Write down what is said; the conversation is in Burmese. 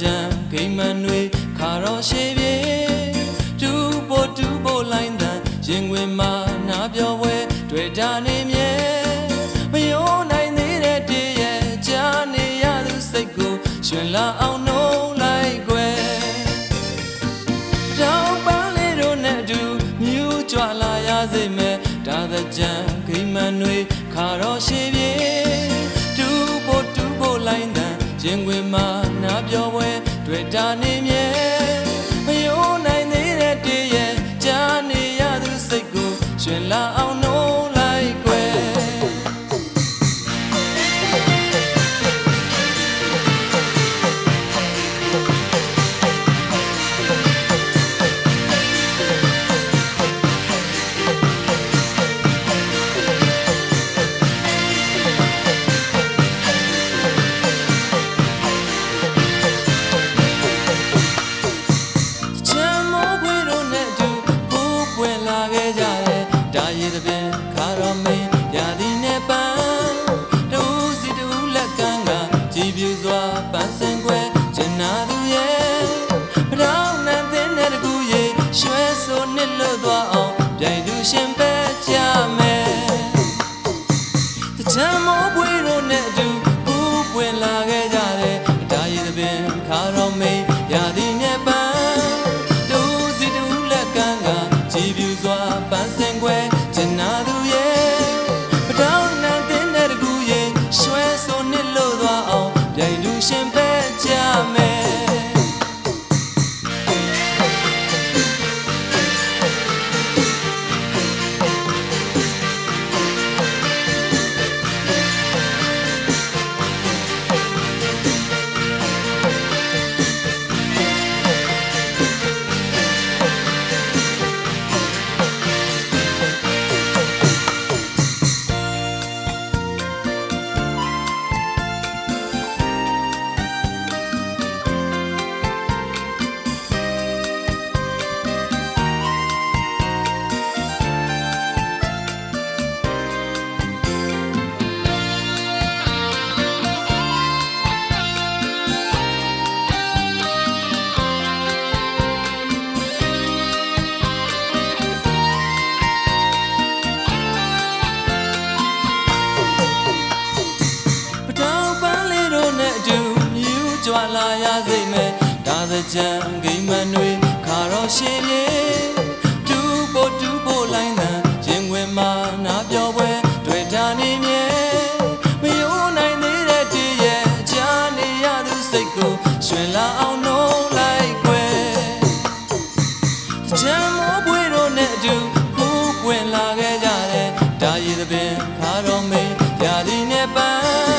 ကြံဂိမ်းမန်တွေခါတော့ရှေပြေတူပေါ်တူပေါ်လိုင်းတန်ရင်ဝင်မှာနာပြောပွဲတွေ့တာနေမြဲမယုံနိုင်သေးတဲ့တည်းရဲ့ကြားနေရသူစိတ်ကိုရှင်လာအောင်နှုံးလိုက်ွယ်တောင်ပန်းလေးတို့နဲ့အတူမြူးကြွလာရစေမယ်ဒါသကြံဂိမ်းမန်တွေခါတော့ရှေပြေတူပေါ်တူပေါ်လိုင်းတန်ရင်ဝင်မှာနာပြောပွဲ တွေ့တာနေမြဲမယုံနိုင်သေးတဲ့တည်းရဲ့ကြားနေရသူစိတ်ကိုရှင်လာအောင် ည်ပြူစွာပန်းစင်ခွဲကျင်နာသူရဲ့ပရောင်းနဲ့တဲ့တဲ့တကူရဲ့ရွှဲဆိုနှစ်လွတ်သွားအောင်ပြိုင်သူရှင်ပဲကြမယ်တချမ်းမောခွေတို့နဲ့အတူကိုယ်ပွင့်လာခဲ့ကြတယ်ဒါရည်သဖြင့်ခါတော်မ င် ချံဂိမ်းမန်တွေခါတော့ရှင်လေဒူပိုဒူပိုလိုင်းတန်ရင်ဝင်မှာနာပြောပွဲတွေ့တာနေမြဲမယုံနိုင်သေးတဲ့တည်းရဲ့ကြားနေရသူစိတ်ကိုရွှင်လာအောင်နှုံးလိုက်ွယ်ချံမောပွေတို့နဲ့အတူဖူးပွင့်လာခဲ့ကြတယ်ဒါရည်သပင်ခါတော့မေရာဒီနဲ့ပန်း